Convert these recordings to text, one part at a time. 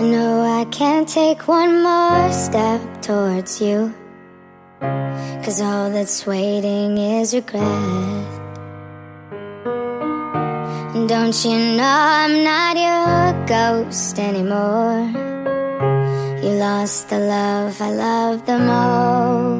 No, I can't take one more step towards you. Cause all that's waiting is regret. Don't you know I'm not your ghost anymore? You lost the love I love the most.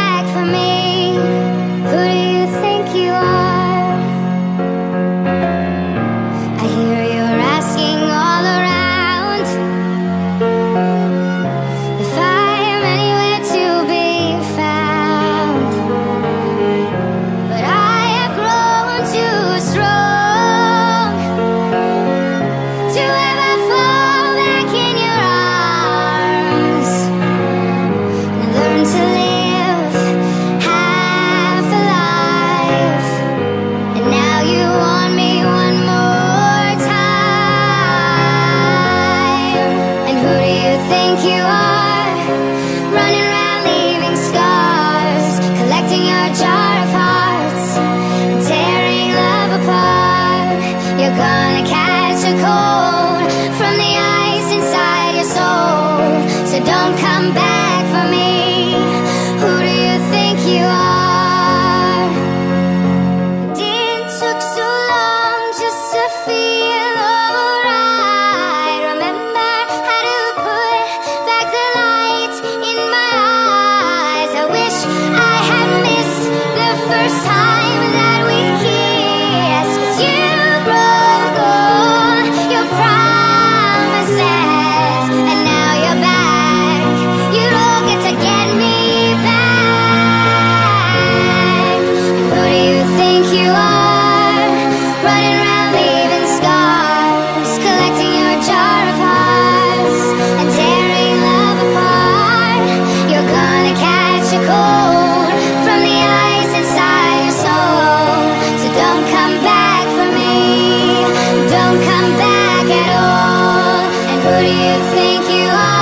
gonna catch a cold from the ice inside your soul. So don't come back for me. Who do you think you are? It took so long just to feel alright. Remember how to put back the light in my eyes. I wish I had missed the first time you think you are?